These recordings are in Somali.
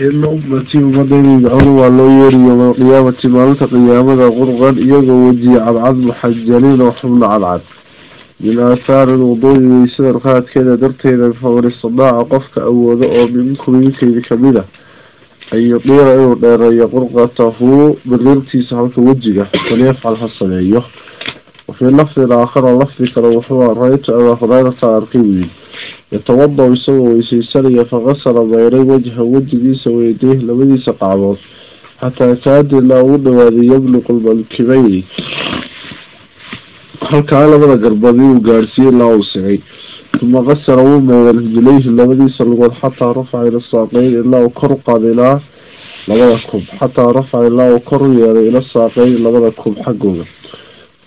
ina waa loo yeeri yowma alqiyaamati maalinta qiyaamada qurqan iyagoo wejiye cadcad muxajaliin oo xubno cadcad. Min aathaari lwuduui weysada rakaadkeeda darteeda faman istidaaca qofka awoodo oo minkum idinkaydi ka mid a. An yudiira inuu dheereeyo qurqatahu birirtiisa halka wejiga falyafcal ha sameeyo. Wafii lafdin aakhara lafdi kale wuxuu ra'aytu abaa hurayrata arkay wiil yatawada isagoo weyseysanaya fakasala mayray wajha wejigiisa weydeyh labadiisa qacmood xataa kaada ilaa ugu dhawaaday yabluqu lmankibayni halkaa labada garbadi uu gaadhsiiyey ilaa uu sigay uma qasara wuu meeday rijlayhi labadiisa lugood xataa rafaca ila saaqeyn ilaa uu kor u qaaday ilaa labada kub xataa rafaca ilaa uu kor u yeeday ila saaqeyn labada kub xaggooda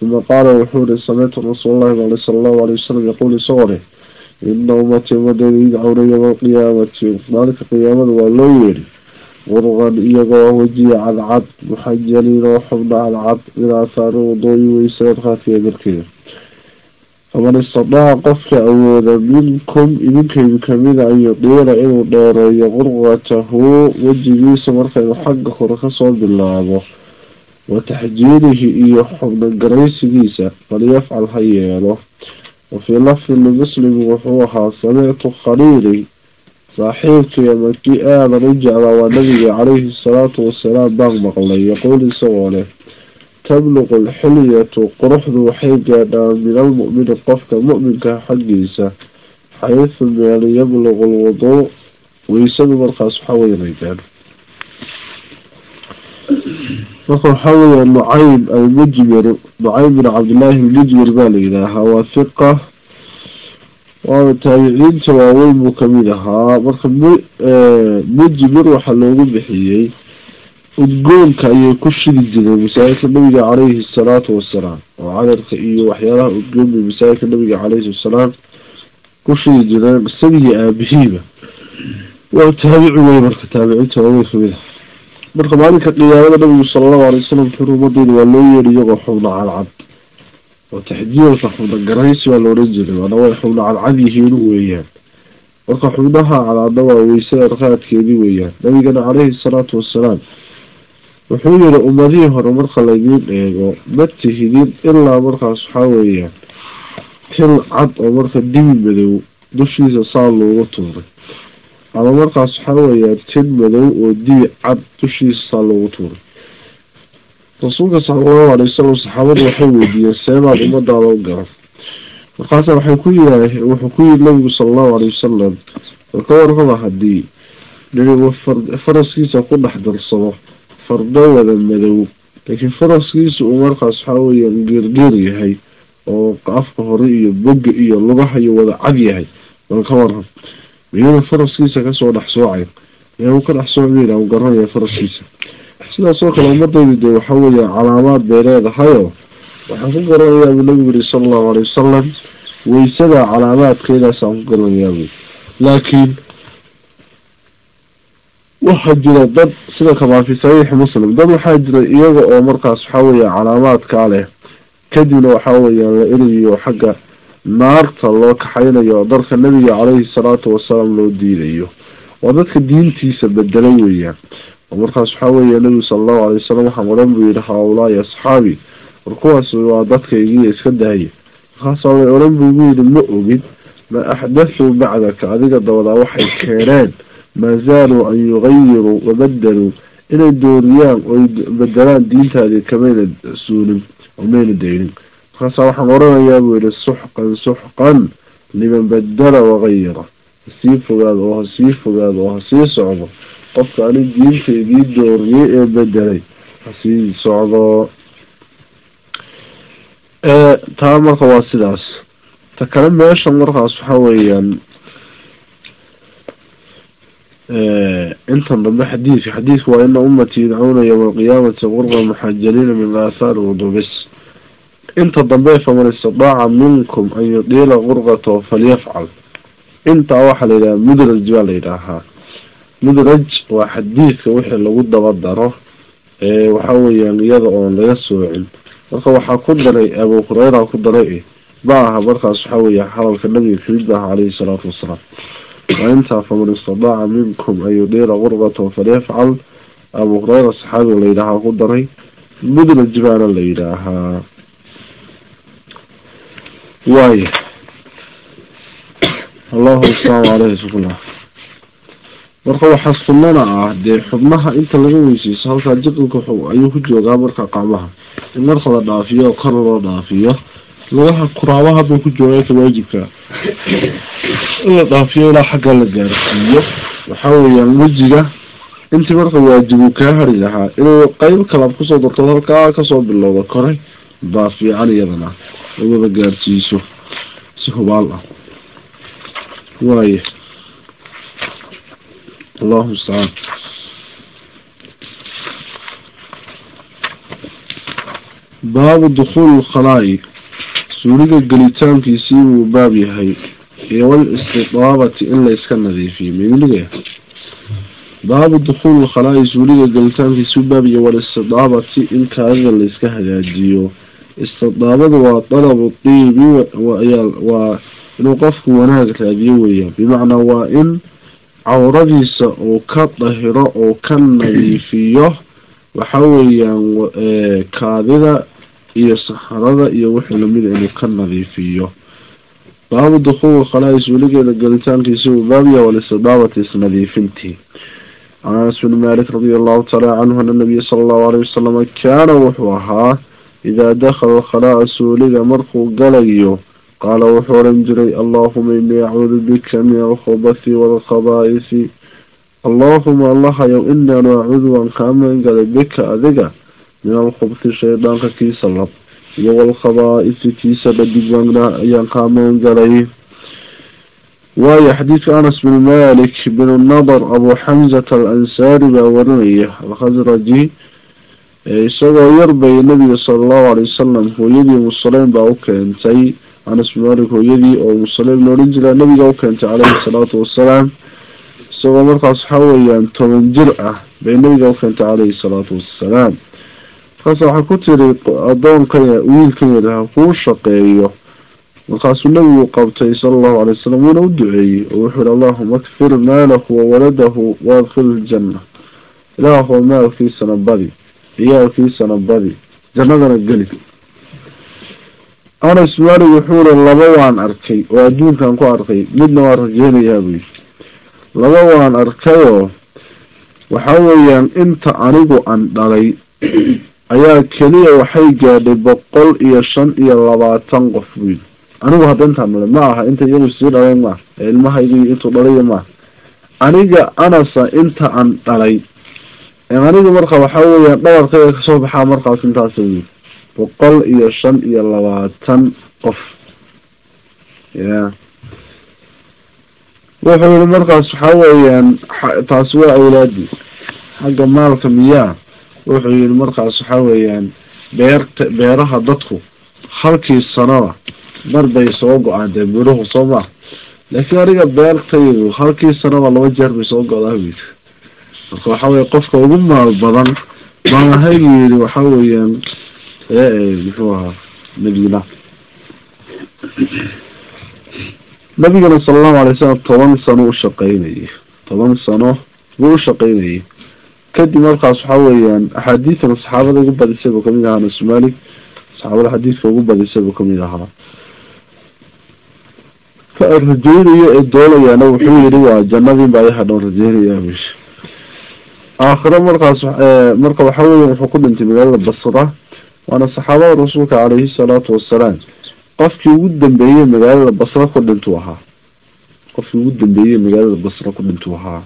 uma qaala wuxuu ihi samictu rasuulallahi mal sala allahu alay wasalam yaquul isagoo leh ina yudcawna yowma alqiyaamati maalinka qiyaamada waa loo yeeri qurqan iyagoo wejiya cadcad muxajaliin oo xubno cadcad min aathaari wudooyi weysada rakaadkeeda darkeeda faman istadaaca qofka awooda minkum idinkaydu kamida an yudiira inuu dheereeyo qurqatahu wejigiisa markaynu xagga hore ka soo bilaabo wa taxjiirihi iyo xubno garaysigiisa falyafcal ha yeelo wafii lafdin limuslim wuxuu ahaa samictu khaliili saaxiibkii ama kii aadan u jeclaa waa nabiga calayhi salaatu wasalaam baan maqlay yaquul isagoo leh tabluqu alxilyatu quruxdu waxay gaadhaa min almu'mini qofka mu'minka xaggiisa xaysu meel yabluqu lwuduu weysadu markaas waxa weynay gaadho marka waxaa weya nucaym almujmir nucaym bin cabdillaahi almujmir baa la yidhaahaa waa hiqa waana taabiciinta waaweyn buu ka mid ahaa. Marka m mujmir waxaa loogu bixiyey udgoonka ayay ku shidi jireen masaajidka nabiga caleyhi salaatu wasalaam oo cadarka iyo waxyaalaha udgoon bay masaajidka nabiga caleyhi wasalaam ku shidi jireen isagii aabihiiba. Waa taabici wey marka taabiciinta waaweyn ka mid ah marka maalinka qiyaamada nabigu sala allahu alay wasalam wuxuu ummadeyda waa loo yeeri iyagoo xubno cadcad oo taxjiilka xubno garaysi waa la oran jiray waana way xubno cadcad yihiin weeyaan. Marka xubnaha cadcadna waa weysada rakaadkeedii weeyaan. Nabigana caleyhi salaatu wasalaam wuxuu yihi ummadihii hore marka laydiin eego ma tihidin ilaa markaas waxaa weeyaan til cad oo marka dibi madow dushiisa saa loogu tuuray ama markaas waxaa weeyaan tin madow oo dibi cad dushiisa loogu tuuray rasuulka sala allahu alay wasalam saxaabadu waxay weydiiyeen seebaad ummadaada u garan markaasa waxay ku yidhaah wuxuu ku yidhi nabigu sala allahu alay wasalam ka warraba haddii ninigu faraskiisa ku dhex darsado fardo wada madow laakiin faraskiisa uu markaas waxaa weeyaan geergeer yahay oo afka hore iyo boga iyo lugaha iyo wada cad yahay bal ka waran miyada faraskiisa ka soo dhex soocay miyaa uu ka dhex soocmayna u garanaya faraskiisa. Sidaas oo kale ummadaydu dee waxa weeya calaamaad bay leedahayo waxaan ku garanayaa buu nabigu yiri sala allahu alay wasalam weysada calaamaadkeedaasaan ku garanayaa buy laakiin waxaa jira dad sida kamaa fi saxiixi muslim dad waxaa jira iyaga oo markaas waxaa weya calaamaadkaa leh kadibna waxaa weeyaan la eriyo xagga naarta loo kaxaynayo oo darka nabiga caleyhi salaatu wasalaam loo diidayo. Waa dadka diintiisa bedelay weeyaan. Oo markaas waxaa weya nabigu sala allahu alay wasalam waxaan odhan buu yihi haaulaai asxaabi. War kuwaas waa dadka igiya iska dahaya markaasa way odhan bu igu yihi ma ogid ma axdathuu bacdaka adiga dabadaa waxay keeneen maa zaaluu an yugayiruu wabadaluu inay dooriyaan oy bedelaan diintaadii kamayna suulin oo mayna daynin markaasa waxaan oranayaa buu yihi suxqan suxqan liman badala wagayira hasii fogaado oo hasii fogaado oo hasii socdo. Qofka ani diinta idii dooriyey ee bedelay hasii socdo. Taa marka waa sidaas. Ta kale meesha markaas waxa weeyaan intan dambe xadiidka xadiidka waa ina ummatii yudcuuna yowma alqiyaamati qurba muxajaliina min aathaari wudubis inta dambe faman istidaaca minkum an yudiila qurqatahu falyafcal. Intaa waxaa la yidhaha mudraj baa la yidhaahaa. Mudraj waa xadiidka wixii lagu daba daro waxa weeyaan iyada oon laga soocin. Marka waxaa ku daray abu hureyra ku daray ma aha markaas waxa weya hadalka nabiga ka mid maaha caleyhi salaatu wasalaam waintaa faman istadaaca minkum an yudhiira gurqatan falyafcal. Abu hureyra saxaabiga la yidhaahaa ku daray. Mudraj baana la yidhaahaa waaya allahu asalaamu caleyhi sukula marka waxaa sunnana ah dee xubnaha inta laga weyseyso halkaa jiqilka ayuu ku joogaa marka qacmaha in marka la dhaafiyo kor loo dhaafiyo lugaha kuraabaha buu ku joogaa ka waajibka. In la dhaafiyo ilaa xagga la gaarsiiyo. Waxa weeyaan wejiga intii marka waajibu kaa hari lahaa inuu qeyb kalaad ku soo darto halkaa ka soo bilowda kore baa fiican iyadana wada gaarsiiso si hubaal ah. Waaya allahu mustacaan baabu dukuuli lkhalaa'i suuliga gelitaankiisii wuu baab yahay. Iyo walistidaabati in la iska nadiifiyo mimligaya baabu dukuuli lkhalaa'i suuliga gelitaankiisii wuu baab yahay. Walistidaabati in kaadida la iska hagaajiyo istidaabadu waa dalabu diibi waa inuu qofku wanaag raadiyo weeyaan. Bimacnaa waa in cawradiisa uu ka dahiro oo ka nadiifiyo waxa weeyaan kaadida iyo saxarada iyo wixii lamida inuu ka nadiifiyo. Baabu dukuuli khalaa suuligeeda gelitaankiisi uu baabya walistidaabati isnadiifintii can anas bin malik radi allahu taala canhu ana nabiya sala allahu alayh wasalama kaana wuxuu ahaa idaa dakala khalaa suuliga markuu galayo qaala wuxuu oran jiray allahuma inii acuudu bika min alkhubathi waalkhabaaisi allahuma allahayow inaanu acuudu waan kaa magangalay bika adiga min alkhubthi shaydaanka kiisa lab iyo walkhabaa-isi kiisa dhadig ayaan kaa magangalay waayo xadiidka anas bin malik bin nadar abu xamzata alansaari baa warinaya alkhasraji isagoo yar bay nabiga sala allahu alay wasalam hooyadii musaleyn baa u keentay. Anas bin malik hooyadii oo musaleyn la odhan jiraa nabiga u keentay caleyhi salaatu wasalaam isagoo markaas waxa weeyaan toban jir ah bay nabiga u keentay caleyhi salaatu wassalaam markaas waxaa ku tiri adoonkan wiilkan yaraha kuu shaqeeyo. Markaasuu nabigu qabtay sala allahu alay wasalam wuuna u duceeyey. Oo wuxuu yihi allahuma akfir maalahu wawaladahu waadkil ljanna ilaahoo maalkiisana badi ciyaalkiisana badi jannadana geli. Anas malik wuxuu iri laba waan arkay oo adduunkan ku arkay midna waan rajeynayaa buyi laba waan arkayoo waxa weeyaan inta anigu aan dhalay ayaa keliya waxay gaadhay boqol iyo shan iyo labaatan qof buyi anigu hadda intaan dhalay ma aha inta iyagu sii dhaleen maaha ee ilmahaygi intuu dhalay maaha aniga anasa inta aan dhalay aniga marka waxa weeyaan dhabarkayga ka soo baxaa markaas intaas wy boqol iyo shan iyo labaatan qof ya wuxuu yihi markaas waxa weeyaan taasi waa awlaadi xagga maalka miyaa wuxuu yihi markaas waxa weeyaan beerta beeraha dadku halkii sanada mar bay soo go'aan dee miruhu soo maa laakiin aniga beertaydu halkii sanada laba jeer bay soo go-daa marka waxa weye qofka ugu maal badan maamahaygu yidhi waxa weeyaan muxuu ahaa nabiyullah nabigana sala allahu alay slam toban sano ushaqeynayay toban sano buu ushaqeynayay kadib markaas waxa weeyaan axaadiidana saxaabada ugu badisay buu ka mid ahaa anas malik saxaabada xadiidka ugu badisay buu ka mid ahaa. Rajeynayo ee doolayaana wuxuu yihi waa jannadii baa ihadhoon rajeynaya bush aakhiro markaas marka waxa weya wuxuu ku dhintay magaalada basra waana saxaabada rasuulka caleyhi salaatu wasalaam qofkii ugu dambeeyey magaalada basra ku dhintuu ahaa. Qofkii ugu dambeeyey magaalada basra ku dhintuu ahaa.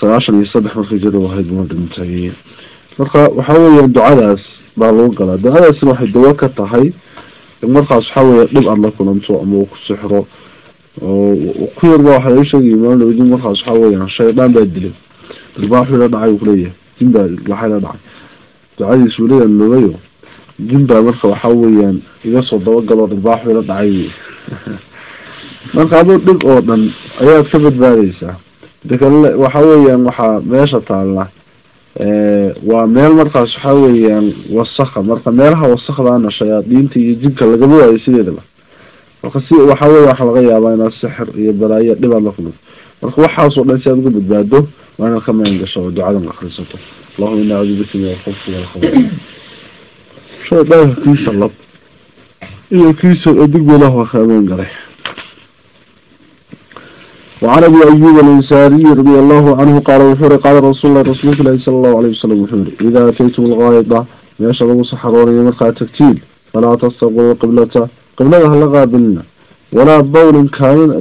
Sagaashan iyo saddex markay jira ahayd buu dhintay. Marka waxa weeyaan ducadaas baa lagu galaa. Ducadaasna waxay dawo ka tahay markaas waxa weya dhib aad la kulanto ama uu ku sixro. Oo ku yarba waxa laga sheegay imaam lawdin markaas waxa weeyaan shaydaan baa dilay darbaaxuu la dhacay kuleeyahay jin baa waxay la dhacay ducadiisu leeyahan lugayo jin baa marka waxa weeyaan iga soo dabagalo darbaaxuu la dhacay marka aduu dhib oo dhan ayaad ka badbaadeysaa dakale waxa weeyaan waxaa meesha taalla waa meel markaas waxa weeyaan wasaka marka meelaha wasakdaana shayaadiinta iyo jinka lagama waayo sideedaba marka si waxa weye waxa laga yaabaa inaad sixir iyo balaayo dhibaad la kulmo marka waxaasoo dhan si aad uga badbaado waa inaad ka magan gasho oo ducadan akrisato allahuma ina acuudu bika min alkhubsi walkhabar shaydaanka kiisa lab iyo kiisa adig ilah waa ka amaan galay وعن ابي ايوب الانصاري رضي الله عنه قال وحور قال رسول الله رسول الله صلى الله عليه وسلم وحور اذا اتيتم الغائطة meesha lagu saxaroonaya markaa tagtiin falaa tastaqbilu qiblata qiblada hala qaabilina walaa bawlin kaadin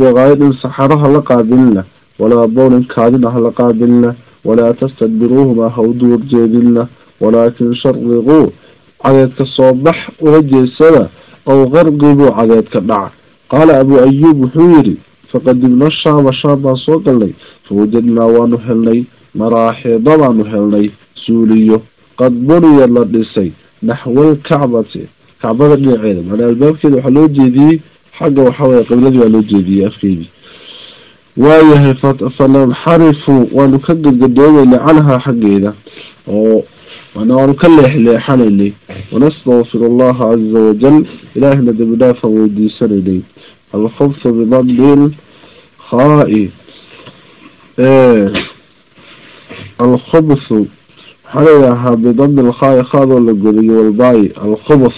biqaayidin saxaro hala qaabilina walaa bawlin kaadina hala qaabilina walaa tastadbiruuhuma ha u duur walaakin shariquu cadeedka soo bax ula jeesada ow qarqibuu cadeedka dhaca qaala abu ayuub wuxuu yidhi faqadimna shaama shaam baan soo galnay fawajadnaa waanu helnay maraaxiida baanu helnay suuliyo qad buniya la dhisay naxwal kacbati kacbada dhinaceeda macnaa albaabkeeda waxaa loo jeediyey xagga waxaweye qibladii waa loo jeediyey afkeedii waayahay fananxarifu waanu ka gadgadoomeynay canhaa xaggeeda oo waanu ka leexleexanaynay wanastaqfir allaha caza wajal ilaahina dambi dhaafaan weydiisanaynay. Alkhubsu bidambil khaa-i. Alkhubsu waxaa layidhaahaa bidambi lkhaai khaadoo la godiyo walbaayi alkhubus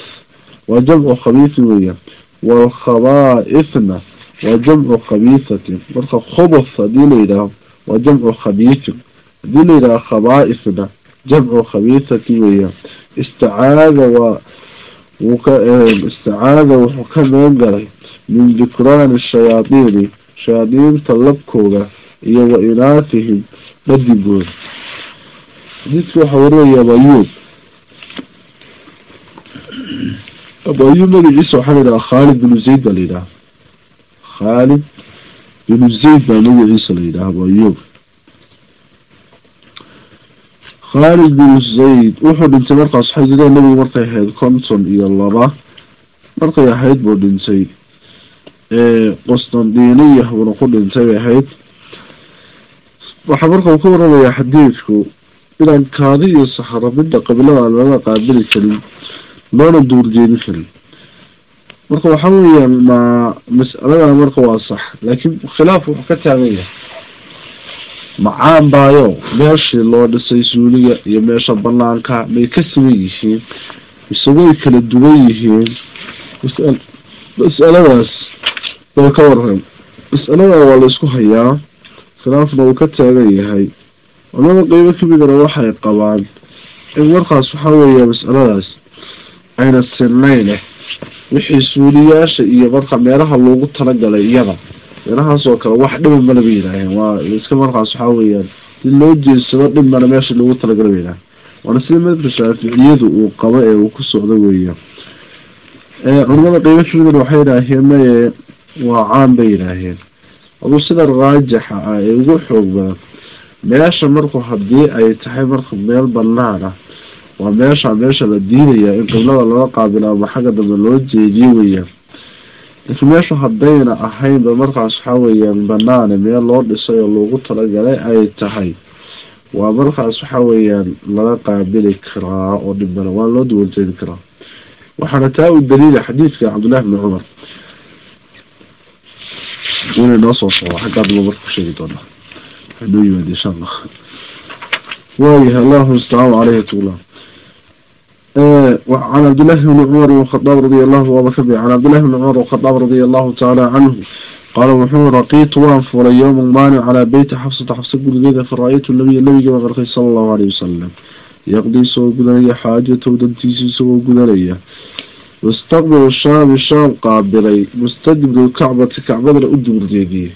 waa jamcu khabiisi weya walkhabaaifna وجمع خبيثة. مركا خبث دي ليدا وجمع خبيث. دي ليدا خبائثنا. جمع خبيثة ويا. استعاذ و وك... استعاذ وحكمان قري من ذكران الشياطين. شياطين طلبكوغا إيا وإناثهم. مدبون ذكر حوري يا بيوب أبو أيوب مجلس وحمد خالد بن زيد بليدا khaalid binu zayd baa magaciisa la yidhaha abu ayuub khaalid binu zayd wuxuu dhintay markaas xajirada nabigu markay ahayd konton iyo laba. Markay ahayd buu dhintay. Qustandiniya buuna ku dhintay bay ahayd. Waxaa marka uu ka waramayaa xadiidku inaan kaadi iyo saxaro midda qabilada aan lala qaabili karin loona duurjeedin karin marka waxa weeyaan ma mas'alada marka waa sax laakiin khilaaf wuxuu ka taagan yahay. Macaan baayo meeshii loo dhisay suuliga iyo meesha banaanka may ka siman yihiin mise way kala duwan yihiin. Mas'aladaas way ka waran mas'alada waa la isku hayaa khilaafna uu ka taagan yahay. Culamada qeybo kamidana waxay qabaan in markaas waxa weeya mas'aladaas ayna sirnayn wixii suuliyaasha iyo marka meelaha loogu talagalay iyada. Meelahaas oo kale wax dhiba mala ba yidhaaheen waa iska markaas waxa weeyaan si loo jeedsado dhib male meesha loogu talagala ba yidhaaheen waana sida madabka shaaficiyadu uu qabo ee uu ku socdo weeya culamada qeybo kamidana waxay yidhaaheen maye waa caan bay yidhaaheen aduu sida raajixa ah ee ugu xoog badan meesha marku haddii ay tahay marka meel banaan ah waa meesha meesha la diidaya in qiblada lala qaabilo ama xagga dambe loo jeediyo weyaan laakiin meesha hadayna ahaynba markaas waxa weeyaan banaane meel loo dhisay oo loogu talagalay ay tahay. Waa markaas waxa weeyaan laga qaabili karaa oo dhibmale waa loo duwanjeedi karaa. Waxaana taa u daliila xadiidka cabdullahi bni cumar inay noo soo socdo xaggaadba marka ku sheegi doonaa noo yimaad insha allah. Waayahay allahu mustacaan caleyhi tula can cabdillahi bni cumar bn khadaab radi allahu bi can cabdillahi bni cumar khadaab radia allahu tacaala canhu qaala wuxuu raqiitu waan fulay yowma maalin calaa beyti xafsata xafsa gurigeeda fara-aytu nabiya nabiga baan arkay sala allahu aleyh wasalam yaqdi isagoo gudanaya xaajatow dantiisa isagoo gudanaya mustaqbilu shaami shaam qaabilay mustadbiru kacbati kacbadana u duurjeediyey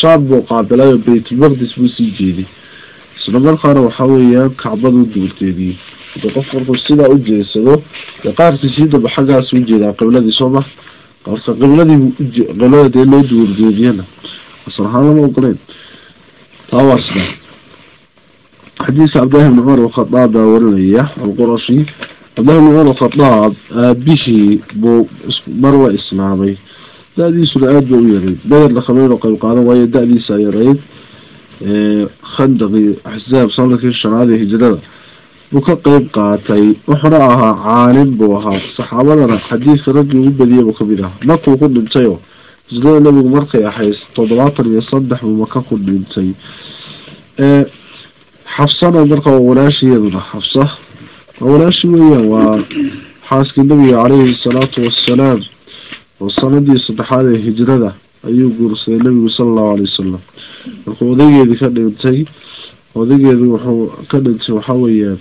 shaam buu qaabilayo baytulmaqdis buu sii jeeday isla markaana waxa weeyaan kacbada hada qof markuu sidaa u jeedsado dee qaarkiisii damba xaggaas u jeedaa qibladii soo ma qaarka qibladii qiblada dee loo duurjeediyana asal ahaan lama ogoleyn taa waa sidaa xadiiska cabdillahi bni cumar alkhadaab baa warinaya alqurashi. Cabdillahi bni cumar alkhadaab aabihii buu mar waa islaamay da-diisuna aada ba u yarayd bederna kamayno qayb qaadan waayo da-diisa yarayd khandaqii axzaab sannadkii shanaad ee hijrada buu ka qeyb qaatay wuxuna ahaa caalim buu ahaa. Saxaabadana xadiiska raggii ugu badiyay buu ka mid ahaa. Makuu ku dhintayoo hijrada nebigu markay ahayd toddobaatan iyo saddex buu maka ku dhintay. Xafsana marka waa walaashiyaduna xafsa. Waa walaashi weeyaan waa xaaskii nabiga caleyhi salaatu wassalaam oo sanadii saddexaad ee hijrada ayuu guursaday nebigu sala allahu alay wasalam markuu odaygeedii ka dhintay odaygeedu wuxuu ka dhintay waxa weeyaan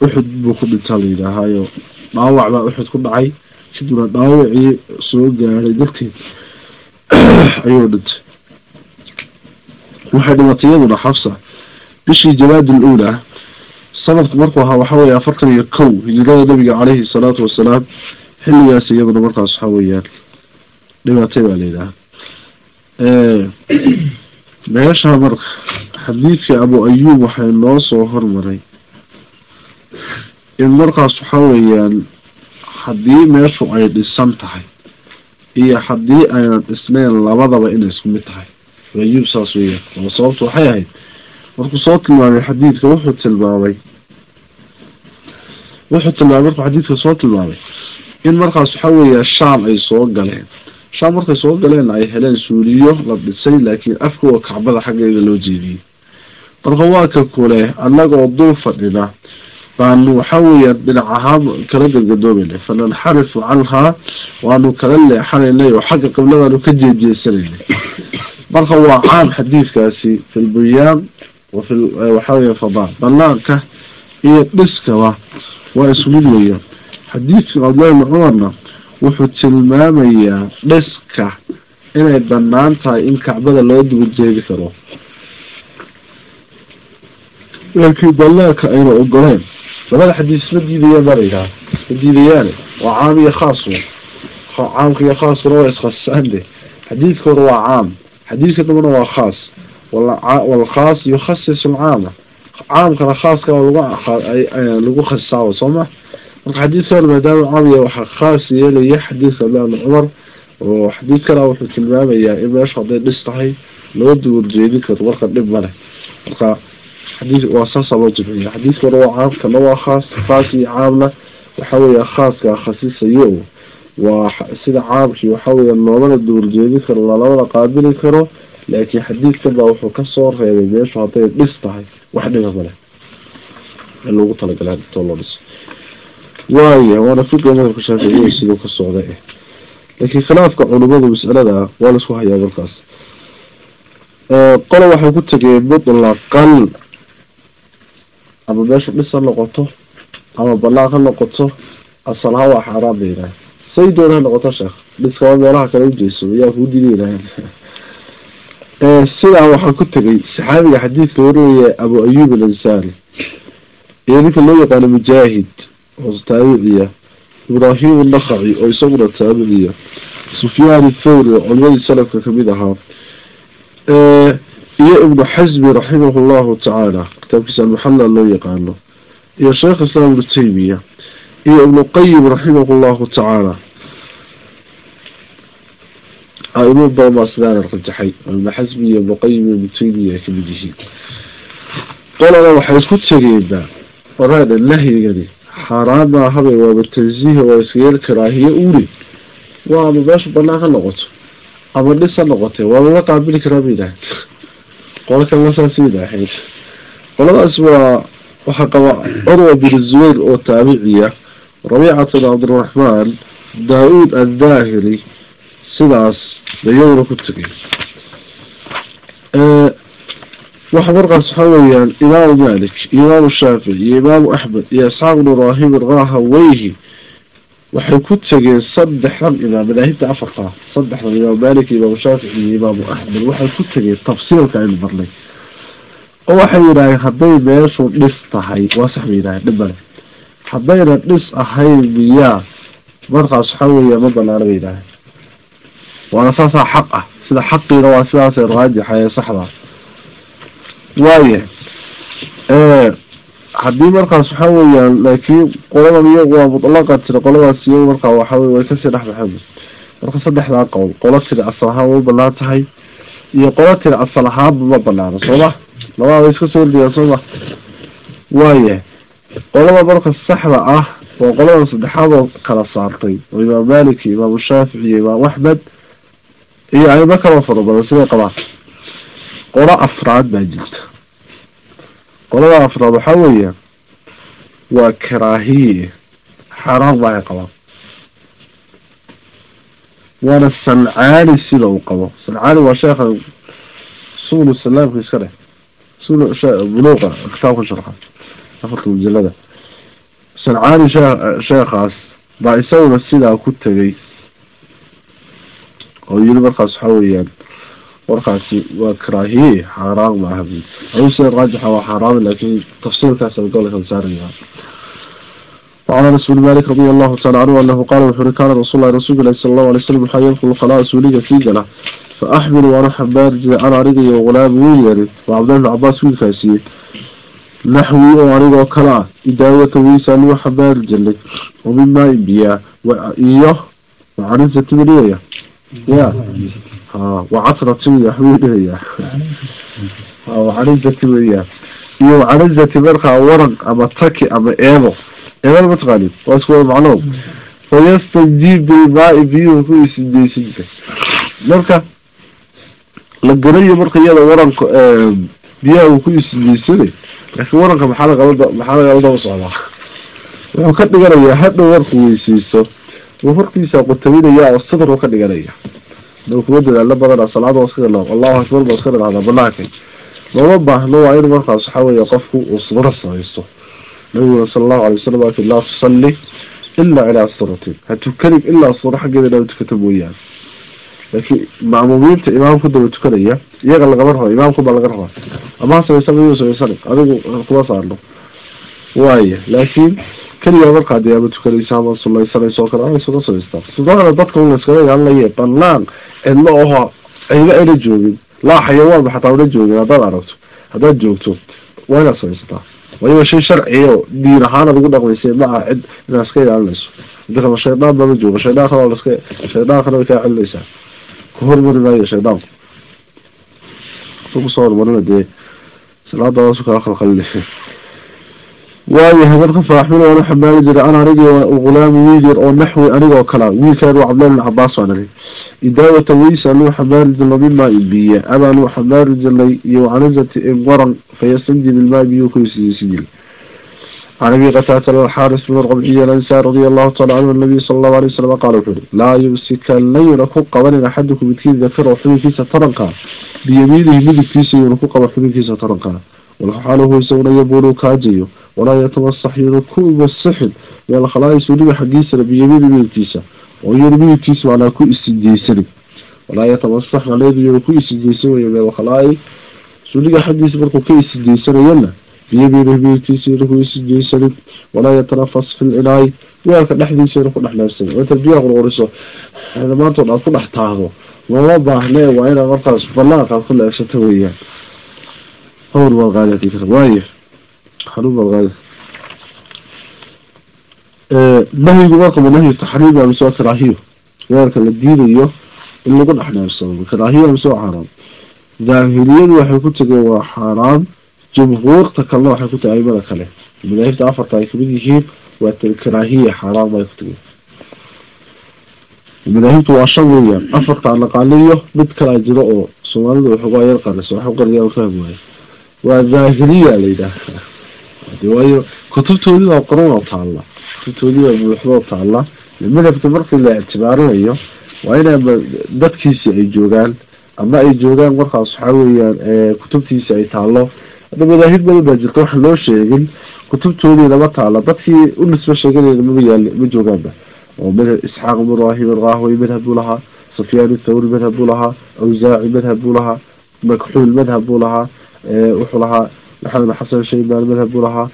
uxud buu ku dhintaa la yidhaahaayo dhaawac baa uxud ku dhacay. Kadibna dhaawacii soo gaadhay darteed ayuu dhintay. Waxay dhimatay iyaduna xafsa bishii jawaad ul-uula sanadku markuu ahaa waxa weeye afartan iyo kow hijrada nabiga caleyhi salaatu wasalaam xilligaas iyaduna markaas waxa weeyaan dhibaatay baa la yidhaha meesha marka xadiidka abu ayuub waxay noo soo hormaray markaas waxa weeyaan haddii meeshu ay dhisan tahay iyo haddii aynan dhisnayn labadaba inay isku mid tahay. Abu ayuub saas weeyaan. Oo sababtu waxay ahayd markuu soo tilmaamay xadiidka wuxuu tilmaamay wuxuu tilmaamay markuu xadiidka soo tilmaamay in markaas waxa weeya shaam ay soo galeen. Shaam markay soo galeen ay heleen suuliyo la dhisay laakiin afkuwa kacbada xaggeeda loo jeediyey marka waa ka kule annagoo dul fadhina baanu waxa weeyaan dhinac ahaan kala gadgadoomayna fananxarifu canhaa waanu kala leexanaynay oo xagga qibladaanu ka jeedjeesanaynay marka waa caam xadiidkaasi fi lbunyaan wafi waxa weya fada banaanka iyo dhiskaba waa isku mid weeyaan xadiidka cabdullahi ibni cumarna wuxuu tilmaamayaa dhiska inay bannaan tahay in kacbada loo duba jeedi karo laakiin banaanka ayna ogoleen labada xadiis ma diidayaan baa la yidhaha. Ma diidayaane. Waa caam iyo khaas w caamka iyo khaaskuna waa iskhasisande xadiidka hore waa caam. Xadiidka dambana waa khaas. Walkhaas yukhasis alcaama caamkana khaaska lagu khasisaawo soo ma? Marka xadiidka hore maadaama caamiya waxaa khaas yeelaya xadiidka abdullah ibni cumar oo xadiid kala wuxuu tilmaamayaa in meeshu hadday dhis tahay loo duwarjeedin karo marka dhib male marka xadii waa saasaa loo jimciya xadiidka hore waa caam kana waa khaas khaas iyo caamna. Waxa weya khaaska khasisayo waa sida caamkii waxa weya loomana duwarjeedin karo lalamada qaabili karo laakiin xadiidkan wuxuu ka soo reebay meeshu hadday dhis tahay wax dhiba male in lagu talagalay intoo loo dhiso. Waaya waana fiqiga madhabka shaaficiya siduu ka socda eh laakiin khilaafka culimadu masalada waa la isku hayaa markaas qola waxay ku tegeen mutlaqan ama meeshu dhis ha noqoto ama banaan ha noqoto asalaha waa xaaraan ba yidhaha say ha noqoto sheekh dhiskaba meelaha kale ujeyso ayaa kuu dili sidaa waxaa ku tegay saxaabiga xadiidka warinaya abu ayub alansari iyo ninka loo yaqaano mujaahid oo taabiciya ibrahim anakaci oo isaguna taabiciya sufyaan athawri oo culimadii salafka ka mid ahaa iyo ibnu xasmi raximah llahu tacaala kitaabkiisa almuxalla loo yaqaano iyo sheekh islam ibnu taymiya iyo ibnu qayim raximah llahu tacaala aimo badan baa sidaana rajaxay ibnu xasmi iyo ibnu qayim iyo ibnu taymiya ay ka mid yihiin. Qolana waxay isku tegeenba oraada nahyigani xaaraan maahabe waaba tanziiha waa iskayeel karaahiye uri waa ama meesha banaan ha noqoto ama dhis ha noqotee waa laga qaabili karaa ba yidhaha kalena saasa yidhaahayd qoladaas waa waxaa qaba curwa bin zubayr oo taabiciya rabiicat bin cabdiraxmaan daa-uud addaahiri sidaas bayaguna ku tegay. Waxa markaas waxa weeyaan imaamu malik iyo imaamu shaafici iyo imaamu axmed iyo isxaaq bnu ibrahim irahaweyhi waxay ku tegeen saddexdan imaam madaahibta afarta saddexdan imaamu malik imaamu shaafici iyo imaamu axmed. Waxay ku tegeen tafsiilka aynu marnay oo waxay yidhaaheen hadday meeshu dhis tahay waa sax bay yidhaheen dhib male haddayna dhis ahayn miyaa markaas waxa weeya ma banaana bay yidhaaheen waana saasaa xaq ah. Sida xaqiina waa sidaasee raajixa ee saxda waaya haddii markaas waxa weeyaan laakiin qoladan iyagu waa mutlaqa tiri qoladaas iyagu markaa waxawey way ka sii dhex baxeen. Marka saddexdaa qowl qolo tiri asal ahaan way bannaan tahay iyo qolo tiri asal ahaanba ma banaano sooma labada way iska soo ordayaan sooma waaya qolada marka saxda ah waa qolada saddexaad oo kala saartay oo imaam malik iyo imaamu shaafici iyo imaam axmed iyo aimo kaloo fara badan siday qabaan? Qolo afraad baa jirta qolada afraad waxaa weeya waa karaahiye xaaraan baahay qabaan. Waana sancaani sida uu qabo. Sancaani waa sheekha subul salaamka iska dheh subul buluuqa kitaabka sharxa afarta mujalada sancaani shee sheekhaas baa isaguna sidaa ku tegay. Oo yiri markaas waxaa weeyaan warkaasi waa karaahiye xaaraan maaha adu sida raajixa waa xaaraan laakin tafsiirkaas gobolkan saaraya وعن انس بن مالك رضي الله تعالى عنه انه قال وحر كان رسول الله رسول الله صلى الله عليه وسلم حي يدخل خلاء سولية في جلة فاحمل وانا حبار انا رجي وغلام ويري وعبد الله بن عباس ويكاسي نحوي وعنيد وكلاء إداوة ويسان وحبار الجنة ومن ماء بيا وإيه وعنزة تمرية wacasrati wax wuu dhehaya wacarizati iyo wacarizati markaa waran ama taki ama eebo eebana mataqaanid waa isku wada macnow fayastanjiib bilmaai biyuhu ku isijaysinka marka la garanayo marka iyada waranka biyaha uu ku isijaysanay laakiin waranka maxaa lagalada maxaa lagala daba socdaa wuxuu ka dhiganaya hadhow warku weysiisto uu horkiisa qutabinaya oo sadar u ka dhiganaya dhow kuma dadaalo badana salaada iska la allahu akbar ba iska dhahdaa banaanka looma baahno waa in markaas waxa weeye qofku uu sudro samaysto nabiguna sala allahu alay wasalam ati laa tusalli ilaa ilaa suratin. Ha tukanin ilaa suro xaggeeda inaa tukato mooyaane. Laakiin macmuumiinta imaamku daba tukanaya iyaga lagama raba imaamku baa laga rabaa. Ama ha samaysan mayuu samaysan adigu kuma saarno. Waaya laakiin keligaa markaa dee ama tukanaysa ama sulaysanaysa kale ana isuga samaystaa sidoo dadka un layskaga ilaalinaye banaan cidlo oho ciido ayna joogin laa xayawaanba xataa una joogin haddaad aragto haddaad joogto waa inaad samaysataa waliba shay sharciya oo diin ahaan ad ugu dhaqmaysa ma aha cid inaad iska ilaalinayso kama shaydaan bama joogo shaydaankana waa laska shaydaankana way kaa celinaysaa hormari maayo shaydaanku ku soo hormarina dee salaadaasu kaa khalkhalin waayahay marka faaxmil waana xamaali jiray ana anigi gulaami wiil yar oo naxwi anigoo kala wiilkaan waa cabdillahi bin cabaas baan ahay idaawata weysa anuu xamaali jirnay mimaa ibiya abaanuu xamaali jirnay iyo canizati in waran fayastanji bilmaa biyu kuysiisijil عن ابي قتادة الحارث بن الربيعي الانصاري رضي الله تعالى عنه النبي صلى الله عليه وسلم قال وحده لا يمسكن ينكو قبل احدكم متكين ذكر وحده كيسا ترنقا بيمينه مدك كيسا ينكو قبل وحده كيسا walxaalahu isaguna yabuunu kaajiyo walaa yatamasax yatamasaxyanu ku imasaxin meel khalaa'isu dhiga xaggiisana biyamiini midabkiisa oo iyadu midabkiisa macnaa ku isinjeysanin walaa yatamasax haleedu iyanu ku isinjeysan wayo meel khalaa'i suniga xaggiisa markuu ka isinjeysanayana biyamiini midabkiisa iyanu ku isinjeysanin walaa yatanafas fi lcinaayi weelka dhexdiisa iyanu ku dhex neefsanin intaad biyaha qurquriso maantood aad ku dhex taahdo looma baahne waa inaad markaas banaanka aad ku neefsato weeyaan kale waayo xanuun baad qaadi nahyigu marka ma nahyi taxriim waa waa karaahiyo weelka la diidayo in lagu dhex neefsado karaahiyo mise waa xaaraam daahiriyadu waxay ku tegeen waa xaaraam jumhuurta kalena waxay ku tahay aimada kale madaahibta afarta ay ka mid yihiin waa karaahiya xaaraan bay ku tageen madaahibtu waa shan weeyaan afarta naqaaliyo mid kalaa jiro oo soomaalida waxoogaa yar qariso wax uqariyaa fahmi waayo waa daahiriya la yidhaaha waayo kutubtoodii baa qoran oo taalla kutubtoodii baa buuxdoo taalla madhabka markii la ictibaarinayo waa ina dadkiisi ay joogaan ama ay joogaan markaas waxaa weeyaan kutubtiisi ay taallo. Hadda madaahib badan baa jirta waxa loo sheegin kutubtoodii lama taala dadkii u nisbo sheeganayna mama yaal ma joogaanba oo madhab isxaaq ibrahim alqahway madhab buu lahaa sufyaan athawri madhab buu lahaa awsaaci madhab buu lahaa makxuul madhab buu lahaa wuxuu lahaa maxamed xasan shaybaan madhab buu lahaa.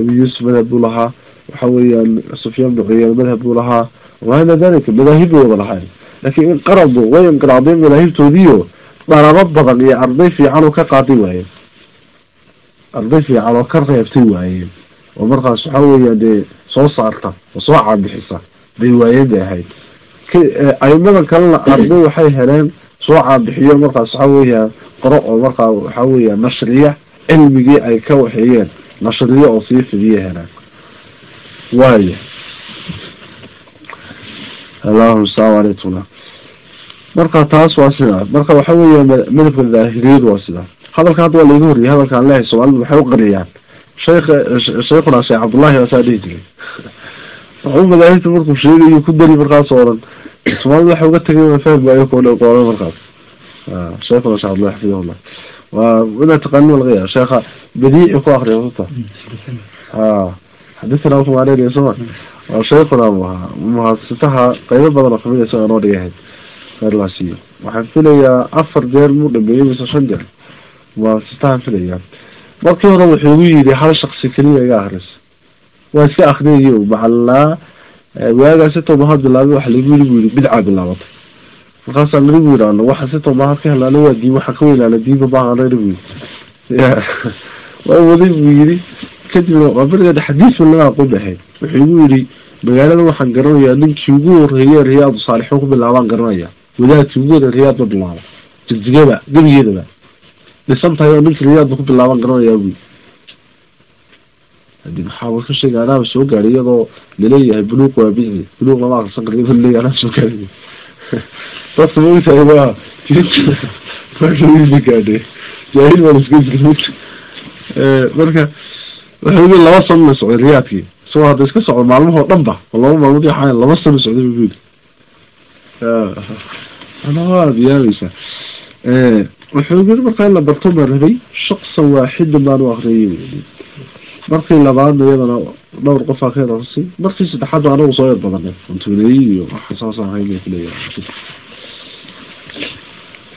Abi yuusuf madhab buu lahaa. Waxa weeyaan sufyaan bn cuyaan madhab buu lahaa. Wahada dalika madaahib bay wada lahayn laakiin inqaradu way inqiraadeen madaahibtoodiio dhalabo badan iyo arday fiican oo ka qaadi waayeen arday fiican oo ka reebtay waayeen oo markaas waxa weeyaan dee soo saarta oo soo caabixisa. Bay waayeen bay ahayd aimada kalena arday waxay heleen soo caabixiyo markaas waxa weeyaan qoro oo markaa waxa weeyaan nashriya cilmigii ay ka waxeeyeen nashriyo oo sii fidiyo helaan waaya allahu salam aleytuna marka taas waa sidaa marka waxa weya madhabka daahiriyadu waa sidaa hadalka hadda waa laiga horiyay hadalkaan leehay soomaalida waxay u qariyaan. Sheekh sheikhuna sheekh cabdullahi asaa dhihi jiray. Wuxuu madaahibta markuu sheegayo ku dari markaas oo dhan. Soomaalida waxa uga tagay waa fahm waayo dhan qoora markaas cabdullahi xafidahullah waa inaad taqaanin laga yaa sheekha badiici ku akriya uta ha xadithana wuxuu maareynaya soma waa sheikhuna mu ahaa muhaasitaha qaybo badan oo ka mid isaga noo dhigahayd khayr waxaan filayaa afar jeer muu dhameeyey mise shan jeer muhaasitahan filayaa markii hore wuxuu igu yidhi hal shaksi keliya iga akris waa iska akriyayo macallaa waagaa si toobaha bilaabay waxa lagu yiri bu yidhi bidcaa bilaabatay markaasaa lanigu yidhi ano waxa si toobaha ka helaana waa diin waxa ka weynaana diinba baahanayna bu yidhi waa waday buu yidhi kadibna waa berigeeda xadiis laga aqoon ahayd wuxuu igu yidhi magaalada waxaan garanayaa ninkii ugu horeeye riyaadu saalixin ku bilaabaan garanaya. Wadaadkii ugu horey riyaad ba bilaaba jigjigada gebigeedaba dhisan tahay oo ninkii riyaadba ku bilaabaan garanayaa buyi hadi maxaa ka sheega anaaba soo gaadhay iyadoo la leeyahay buluuq waa bidci buluuq lama akrisan karo iyadoo la leeyahay anaa soo gaadhay dadka maogtahay waa marka yii laba sano la socday riyaadkii isagoo hadda iska socdo maalmahoo dhan ba oo laba maalmood waxaa laba sano socday bu yidhi waad yaabaysaa wuxuu markaa la barto baan rabay shaksan waaxidan baan u akriyay markii labaadna iyadana dhowr qofaa ka yarasi markii saddexaad anagu soo yar badanay antuneyi iyo waxa saas ahayn kuleeya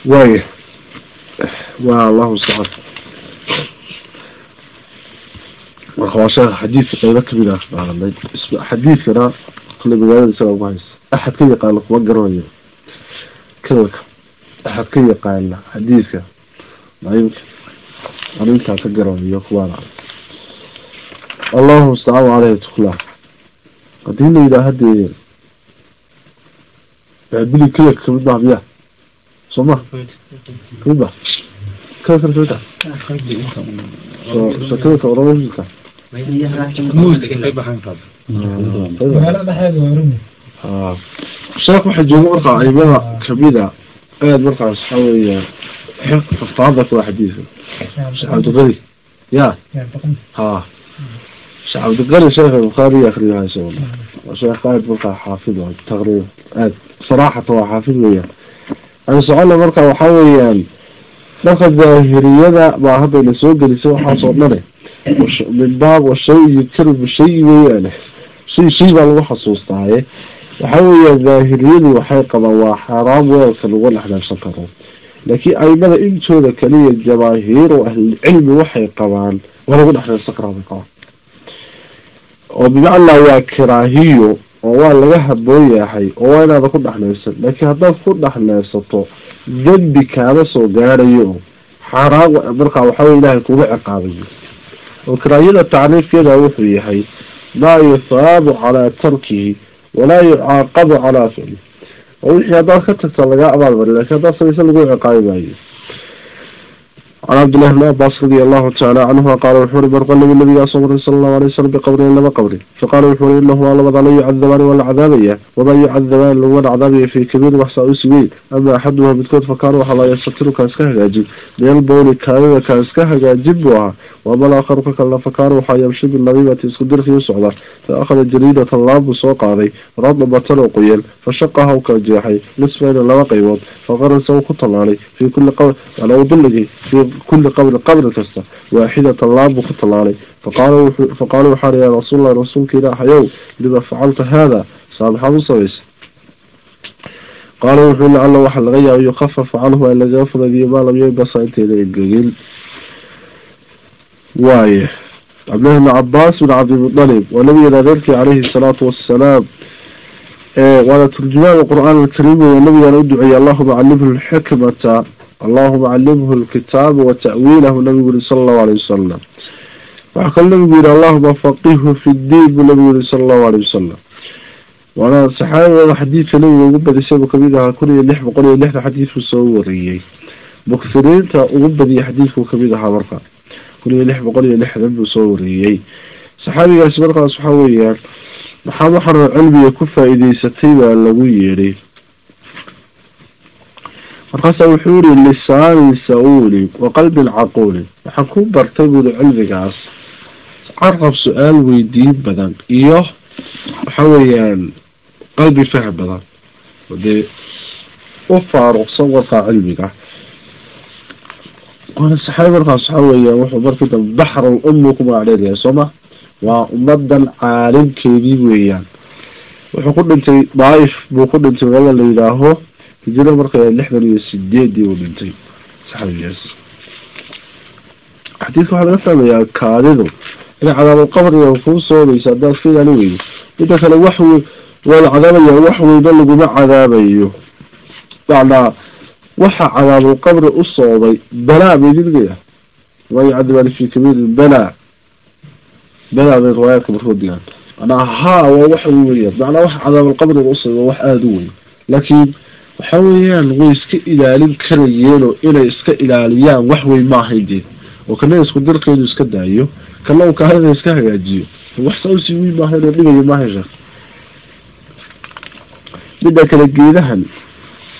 waaya waa allahu mustacaan marka waa sheekh xadiidka qaybo ka mid ah baalanay xadiidkana kule magaalada isaga ugu haysa axad ka yaqaano kuma garanayo. Kadalka axad ka yaqaana xadiidka maimka anu intaa ka garanayo kuwaana allahu mustacaan caleyhi tukla haddii la yidhaah hadee bili kadarka ka mid maha miya soo ma ka mid ma kadarka ka mid ah shakadaka oramka sheekh waxaa jooga markaa aimada kamida aad markaas waxaa weya fafaada kuwa xadiidka sheekh cabdiqari ya ha sheekh cabdiqari sheekh bukhaari isagoo waa sheekh aad markaa xaafid taqriib aad saraxata waa xaafid weeyaan aan socona marka waxaa weeyaan marka daahiriyada baa hadda la soo gelisay waxaasoo dhane min baab washay yudkaru bishayi weyaane shay shay baa lagu xasuustaaye. Waxa weya daahiriyadu waxay qabaan waa xaaraam weelka lagu dhexdheefsan karo laakiin aimada intooda kaliya jamaahiiru ahlilcilmi waxay qabaan waa lagu dhexdheefsan karaa bay qabaan oo bimacnaa waa kiraahiyo oo waa laga haboon yahay oo waa inaada ku dhexneefsan laakiin haddaad ku dhexneefsato dembi kaama soo gaarayo xaaraam markaa waxawey ilahay kuma ciqaabayo oo kiraahiyada tacriifkeeda wuxuu yahay maa yusaabu calaa tarkihi walaa yucaaqabu calaa ficli oo wixii haddaad ka tagta laga abaalmari laakiin haddaad samaysa lagu ciqaabi maayo can cabdillahi bni abbas radia allahu tacaala canhuma qaala wuxuu uri marqalami nabigaa soo maray sala alay wasalam biqabrin laba qabri faqaala wuxuu uri inahumaa labada la yucadabaani waa la cadaabaya wamaa yucadabaani lagumana cadaabaya fi kabiiri waxsaa usi weyn ama axaduha midkood fakaana waxaa laa yastatiru kaa iska hagaajin meel bowli kaadida kaa iska hagaajin buu ahaa wama laakharu ka kalena fakaana waxaa yamshi binamiimati isku dirkii u socda fa akhada jariidatan laab buu soo qaaday radbatan oo qoyan fashaqaha u kala jeexay nisfayna laba qaybood faqarasa uu ku tallaalay fi kuli qabr waana uu dulligay fi kuli qabrin qabri kasta waaxidatan laab buu ku tallaalay. Faqaala faqaala waxaa ya rasuullahi rasuulka ilaahayow lima facalta haada saa maxaad u samaysay. Qaala wuxuu waaye cabdillahi bni cabaas bin cabdilmutalib waa nabigeena adeerkii caleyhi salaatu wassalaam waana turjumaan qur'aan alkariim wey nabigeena u duceeyey allahuma calimhu lxikmata allahuma calimhu lkitaaba wa ta'wiilahu nabigu yiri sala allahu alayh wasalam waxaa kaloo nabigu yihi allahuma faqihu fi ddiin buu nabigu yihi sala allahu alayh wasalam waana saxaabada xadiidka nabiga ugu badisay buu ka mid ahaa kun iyo lix boqol iyo lixda xadiidku soo wariyey. Muksiriinta ugu badiyay xadiidku ka mid ahaa marka kun iyo lix boqol iyo lixdan buu soo wariyey. Saxaabigaasi markaas waxa weeyaan maxaad waxaanoo cilmiga ku faa-iideysatay baa lagu yeedhay markaasa wuxuu yihi lisaanin sa-uuli wa qalbin caquuli waxaan ku bartay buuri cilmigaas. Carqab su'aal weydiin badan iyo waxa weeyaan qalbi fahm badan. Dee u faaruqsan warkaa cilmiga saxaabi markaas waxa weeyaan wuxuu markii dambe baxral ummu ku sooma? Waa ummadan caalimkeedii weeyaan. Wuxuu ku dhintay daaif buu ku dhintay magaalada la yidhaaho hijiro markay lixdan iyo sideedii uu dhintay. Saxaabigaas xadiidka waxaa laga fahmayaa kaadidu. Inay cadaabulqabriga kuu soodaysa haddaad ka ilaali midda kale wax wey waa la cadaabaya wax weyna laguma cadaabayo. Macnaa waxa cadaabulqabri u soobay balaa bay dilgaya ma yucadibaani fi kabiiri balaa. Balaa bay riwaayaadka markuu digaan. Manaa haa waa waxa weeyaan. Macnaa waxa cadaabulqabriga usoobay wax aada u weyn. Laakiin waxa weeyaan way iska ilaalin karayeenoo inay iska ilaaliyaan wax weyn maahay dee oo kana isku dirkeedu iska daayo kana u kaadada iska hagaajiyo. Wax sausii weyn maahayn oo dhigayo maahay sheekh midda kale geedahan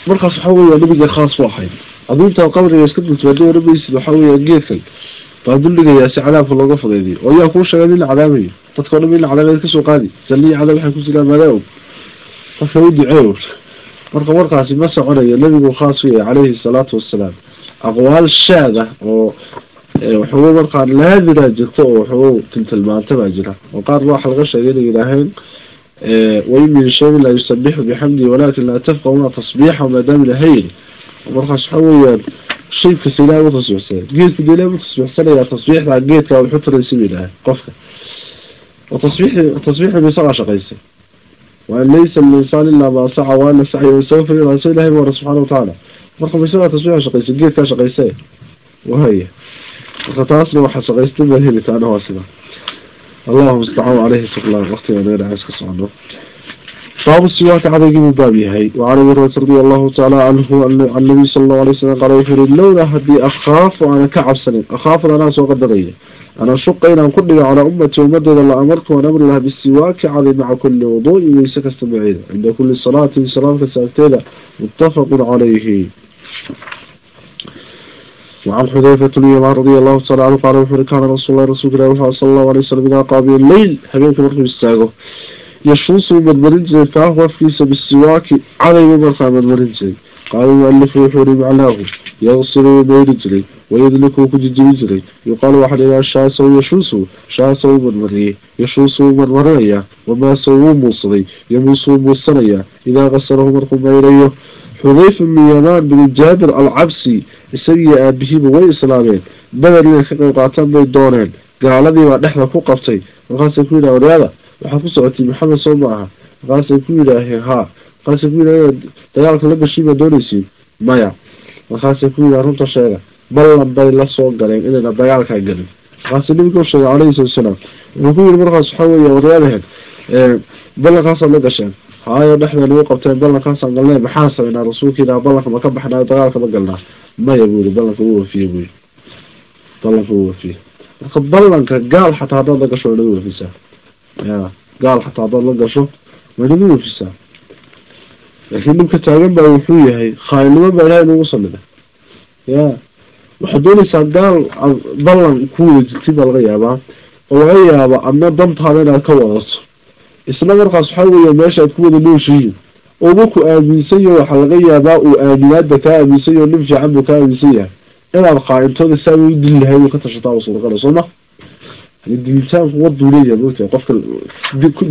markaas waxa weya nabiga khaas u ahayd. Hadduu intaa qabriga iska dultimaado oramaysid waxa weya geedkan baa duldhigayaa si cadaabka looga fudaydiyo oo yaa kuu sheegay in la cadaabayo dadka o dham in la cadaabayo ka soo qaadi. Saliyi cadaab waxay ku jiraan madaa dadka u duceeyo. Marka warkaasi ma soconayo nabigu khaas u yahay calayhi salaatu wassalaam. Aqwaal shaada oo waxawe markaa laadira jirto oo waxawe tiltilmaanta baa jira. Oo qaar waxa laga sheegay inay yidhaaheen wain min shayin laa yusabixu bixamdihi walakin laa tafqahuna tasbiixa maadaama ilahay yiri markaas waxa weeyaan shay kasta ilahay u tasbiixsana geedka de ilahay u tasbiixsanaya tasbiixda geedka wuxu taraysa ba yidhaaheen qofka oo tasbiix tasbiixda isagaa shaqaysay waan laysa linsaan ilaa maa saca waana sacya sawfa yuraaso ilahay wara subxaana watacaala marka misagaa tasbiixa shaqaysay geedkaa shaqaysa wahaya marka taasna waxa shaqaystay baa heli taana waa sida allahu mustacaan caleyhi taqlaan waktiga naga dhacays ka socono baabu siwaaka cadaygii buu baab yahay. Wacan abi hurayra radi allahu taala canhu can nabiy sala allahu alay slam qaala wuxuu yihi lowlaa haddii akhaafu aanan ka cabsanin akhaafun anaa soo qadaraya ana shuqa inaan ku dhigo calaa ummati ummadeeda la amartu aan amri lahaa bisiwaaki caday maca kuli wuduu'i weyse kasta maceeda cinda kuli salaatin salaad kasta agteeda muttafaqun calayhi وعن حذيفة بن يمان رضي الله تعالى عنه قال وحر كان رسول الله رسول الله صلى الله عليه وسلم إذا قام الليل هبينك مركب استاغو يشوص من مرنجي فهو فيس بالسواك على مرقى من مرنجي قال المؤلف وحر معناه يغسل وميرجري ويدلك كججري يقال واحد إذا شاسو يشوص شاسو من مريه يشوص من مرية وما سووا مصري يموسوا مصرية إذا غسله مرقب ميريه xudayfa bnu yamaan binu jaabir alcabsi isagii aabihiiba way islaameen. Beder inay ka qayb qaataan bay dooneen. Gaaladii baa dhexda ku qabtay. Markaasay ku yidhaha waryaada waxaad ku socotay maxamed soo ma aha. Markaasay ku yidhaaheen haa. Markaasay ku yidhah dagaalka la gashiin baa doonaysiin? Maya. Markaasay ku yidhaha runta sheega ballan bay la soo galeen inayna dagaalkaa gelin. Markaasay nabiga u sheegay calayhi salatu salaam. Wuxuu ku yidhi markaas waxaa weya waryaadahen ballankaasaad la gasheen haayo dhexdeena u qabteen ballankaasaan galnay maxaan sameynaa? Rasuulka ilah ballanka ma ka baxnaa? Dagaalka ma galnaa? Maya bu yiri ballanka u wafiye bu yiri ballanka u wafiye marka ballanka gaal xataa haddaad la gasho way naga wafisaa. Ya gaal xataa haddaad la gasho way naga wafisaa. Laakiin dhibka taagan baa wuxuu yahay khaainimo baa ilahay nagu samida ya waxaad doonaysaa gaal ballan ku wada jirtid baa laga yaabaa oo laga yaaba ama dantaada inaad ka wadato isla markaas waxaa meesha aad ku wada nooshihiin ooma ku aaminsanyo waxaa laga yaabaa uu aaminaada kaa aaminsanyo nin fiican buu kaa aaminsan yahay inaad qaa-intooda saa u dili lahay ka tashataa suuragala soo ma? Dilitaanku waduu leeyahay mota qofka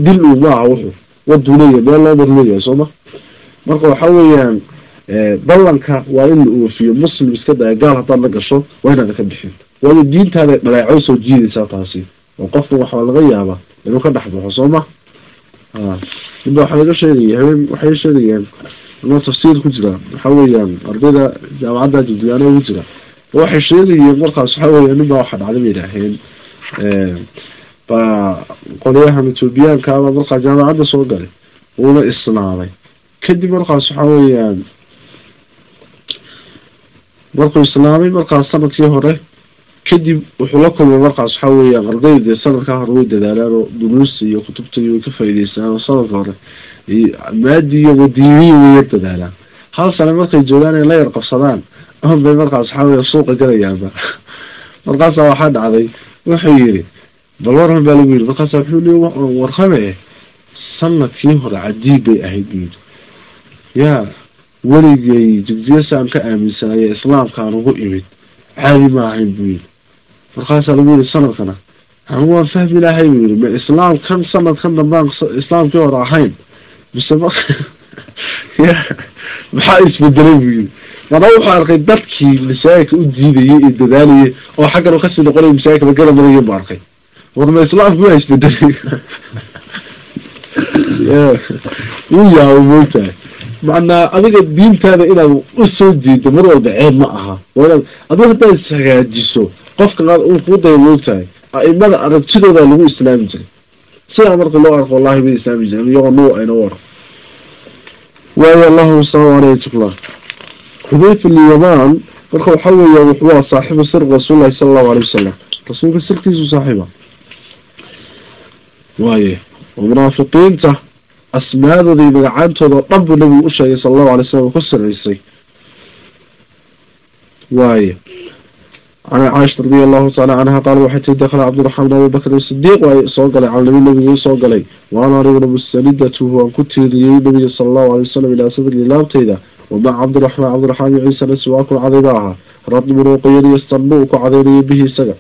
dil u maaha wuxuu waduu leeyahay meel loo mar leeyahay soo ma? Marka waxa weeyaan ballanka waa in la oofiyo muslim iska daya gaal haddaad la gasho waa inaada ka bixin. Waayo diintaada dhaleeco soo jiidaysaa taasi. Oo qofka waxaa laga yaabaa inuu ka dhex baxo soo ma waxaa laga sheegaya habeen waxay sheegayaan ama tafsiir ku jira. Waxa weeyaan ardayda jaamacadda jubdiyaana ku jira. Waxay sheegayeen markaas waxa weya nin baa waxa dhacday bay idhaaheen ba qolyahan ethoobiyaankaaba markaa jaamacadda soo galay uuna islaamay kadib markaas waxa weeyaan markuu islaamay markaas sannadkii hore kadib wuxuu la kulmay markaas waxa weeyaan ardayda dee sanadkaa hore way dadaalaan oo duruusta iyo kutubta iyo way ka faa'iideystaan oo sanadka hore maadi iyo wadiiniyi way yar dadaalaan. Hal sane markay joogaan ay la yar qabsadaan bay markaas waxa weya suuqa galayaanba. Markaasaa waxaa dhacday wuxuu yidhi bal warran baa lagu yidhi markaasa wuxuu li warrame sannadkii hore cajiib bay ahayd buu yidhi. Yaa weligay jigjiya si aan ka aaminsanaya islaamkaan ugu imid caadi ma ahayn buu yidhi markaasaa lagu yidhi sanadkana. Anu waan fahmi lahay buu yidhi ma islaamkan sanadkan dambaan islaamkii hore ahayn. Mise ma maxaa isbedelay buu yidhi. Mana wuxuu arkay dadkii masaajidka u diidayay ee dadaalayay oo xaggan ka sii noqonay masaajidka magala maraya bu arkay. War ma islaamku waa isbedelay. Wuu yaaba moogtahay macnaa adiga diintaada inaad u soo diido mar walba ceeb ma aha. Waa inaad adigu haddaad ishagaajiso qofka qaad uu kuu daya moogtahay a'imada aragtidooda lagu islaami jiray. Sidaa marka loo arko wallahi bay islaami jireen iyagoo nuu ayna u arko. Waayo allahu salaam aleyh tukla xudayfa lyamaan marka waxa weeya wuxuu waa saaxibu sir rasuulillahi sala allahu alay wasalam rasuulka sirkiisu saaxiiba. Waaye oo munaafiqiinta asmaadooda iyo magacaantooda oo dhan buu nabigu u sheegay sala allahu alay slam ku siraysay waaye caaisha radi allahu taala canha qaala waxay tii dakala cabdiraxmaan abi bakr sidiiq waa soo galay calnabi nabigu soo galay. Waana aniguna mustanidatuhu waan ku tiiriyey nabiga sala allahu alay wasalam ilaa sadri laabtayda. Wamaca cabdiraxmaan cabdiraxmaan iyo ciisana siwaakun cadayba ahaa. Radbun qoyan yastanbu ku cadaynayo bihi isaga.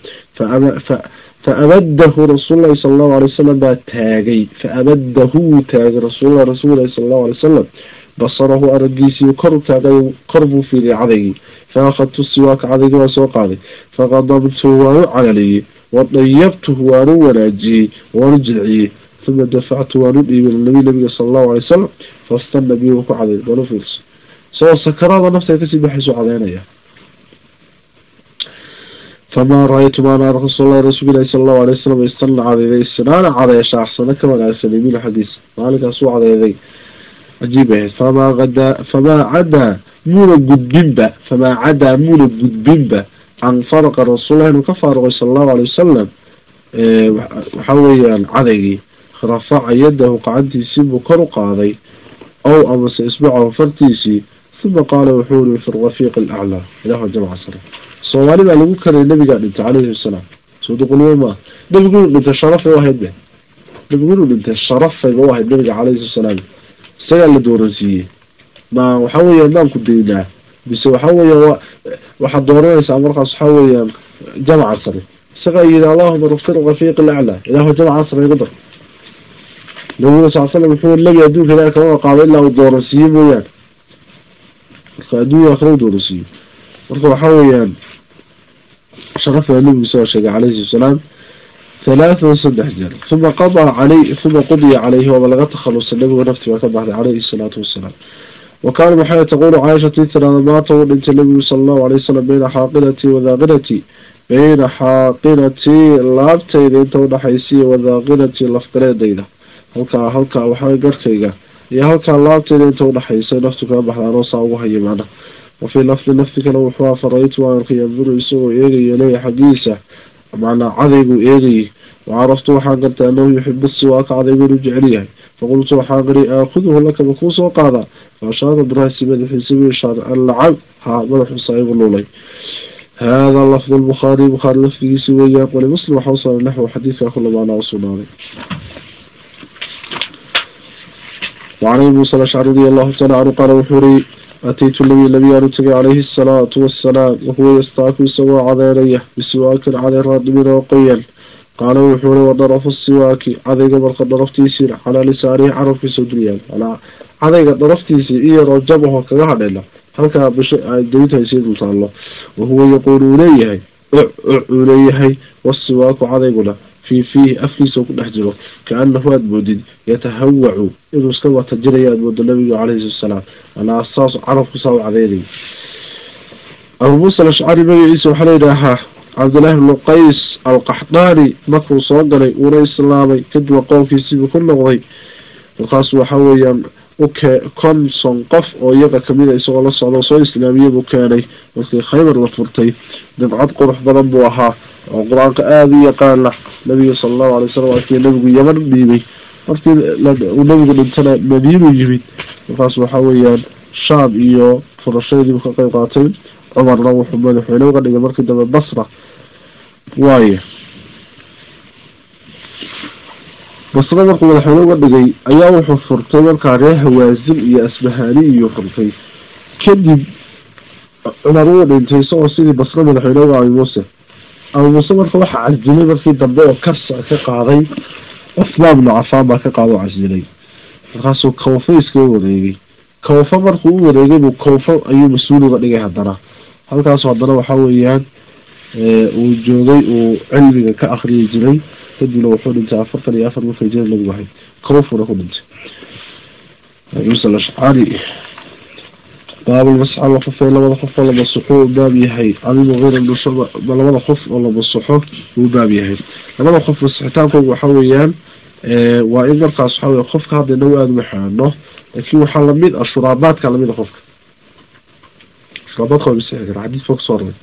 Faabadahu rasuul lahi sala allahu alay wasalam baa taagay. Faabadahu wuu taagay rasuullahi rasuullahi sala allahu alay wasalam basarahu aragiisii kor u taagay kor faakadtu siwaaka cadaygi waa soo qaaday faqadabtuhu waanu calaliyey wadayabtuhu waanu wanaajiyey waanu jilciyey uma dafactu waanu dhiibay linabi nabiga sala allahu alay wasalam fastana bihi ku caday walu fiirso isagoo sakarada nafta ka sii baxaysu cadeynaya famaa ra'aytu maan ara rasuullahi rasuul ilahi sala allahu alay wasalam istana cadeyday istinaana cadeesha axsana ka wanaagsanay minhu xaggiisa maalinkaas u cadeeday cajiib ahayd famaa adaa famaa cadaa muuna gudbinba famaa cadaa muuna gudbinba can faraqa rasuullahi inuu ka faaruqay sala allahu alay wasalam waxa weeyaan cadaygii rafaca yadahu qacantiisii buu kor u qaaday ow amase isbucahu fartiisii uma qaala wuxuu iri fi rafiiq alaclaa ilah jamca sare soomaali baa lagu karayay nabigaa dhintay calayhi wasalaam sooduqulimo maa nabigu inuu dhintay sharafay u ahayd be nabigu inuu dhintay sharafayba u ahayd nabiga calayhi wasalaam isagaa la dooransiiyey ma waxa weeyaan maan ku daynaa bise waxa weeyaan wa waxaad dooranaysaa markaas waxa weeyaan jamca sare. Isagaa yidhi allahuma rafir rafiiq alaclaa ilahu jamca sare igu dar. Nabiguna sal slam wuxuu nabi adduunka ilaah kama qaado ilaa uu dooransiiye mooyaane. Marka adduunya akra u dooransiiyo marka waxa weeyaan sharafaa nabigu soo sheegay calayhi salaam halaatan saddex jeer uma qadaa caley uma qudiya caleyhi waaba laga takhalusay nabigu nafti baa ka baxday calayhi salaatu wasalaam wa kaana maxay taqulu caaisha tii tiraada maata uu dhintay nabigu sala allahu alay wasalam bayna xaaqinatii wadaaqinatii bayna xaaqinatii laabtayda inta udhaxaysiiya wadaaqinatii lafgareedayda halkaa halkaa waxaa garkayga iyo halkaa laabtayda inta udhaxaysay naftu kaga baxda anoo saa ugu haya macna wafii lafdi lafti kale wuxuu afaraytu waan arkay وعرفت حقرت أنه يحب السواك على يقول جعليه فقلت وحاقري أخذه لك بخوص وقاضى. فأشار براسي مدح سبي شارع اللعب نعم، ها مرح صعيب اللولي هذا اللفظ البخاري بخاري لفظه سويا ولمسلم حوصل نحو حديث أخو لبعنا وصناني وعن أبي موسى الأشعري رضي الله تعالى عنه قال وحوري أتيت النبي النبي أرتقي عليه الصلاة والسلام وهو يستعفي سواء عذيريه بسواك العذير راد من وقيا qaala wuxuu uri wadarafu siwaaki cadayga barka dharaftiisiina calaa lisaanihi carabkiisa duryaal cadayga dharaftiisii iyo rajabahoo kaga hadhayna halkaa bisho ay dayntahaysii dul taallo wahuwa yaquulu uu leeyahay uc uu leeyahay wasiwaaku cadayguna fii fiihi afkiisa ku dhex jiro ka-anahu aad moodid yatahawacu inuu iska watajiraya aad moodo nabiga calayhi salaam alaa saas carabku saa u cadeynay abu muusa alashcari magaciisa waxaa la yidhaahaa cabdullaahi bnu qays alqaxdaani markuu soo galay uuna islaamay kadibna qoonkiisiibuu ku noqday markaas waxa weeyaan uke konson qof oo iyaga kamida ah isagoo la socda soo islaamiya buu keenay markii khaybar la furtay. Dabcad qurux badan buu ahaa oo qur'aanka aada u yaqaana nabiga sala allahu alay wasalam arkii nabigu yaman dhiibay. Markii uu nabigu dhintana madiinuu yimid markaas waxa weeyaan shaam iyo furashadeedii buu ka qeyb qaatay. Cumarna wuxuu madaxweyne uga dhigay markii dambe basra waaye. Basra markuu madaxweyne uga dhigay ayaa wuxuu furtay markaa reer hawaasin iyo asbahani iyo furtay kadib cumar uu dhintay isagoo sidii basra madaxweyne uga abi muuse. Abi muuse marka waxaa casilay markii dambe oo kasa ka qaaday cusmaan bnu cafaan baa ka qaada oo casilay markaasuu kawfa iskaga wareegay. Kawfa markuu u wareegay buu kawfa ayuu mas'uul uga dhigay haddana. Halkaasu haddana waxa weeyaan uu joogay uu cilmiga ka akriyi jiray. Kadibna wuxuu dhintay afartan iyo afar markay jira nabigu ahayd kawfuna ku dhintay. Muuse alashcari baabulmasxa la qofee labada qof oo la masaxo uu baab yahay. Adigu hayra nushaba labada qof oo la masaxo uu baab yahay. Labada qof masixitaankooda waxa weeyaan waa in markaas waxa wey qofka hadda inagu aada uma xaano laakin waxaa la mid ah shuraabaadka la mid a qofka. Shuraabaadka waa masixi kara xadiis baa ku soo arnay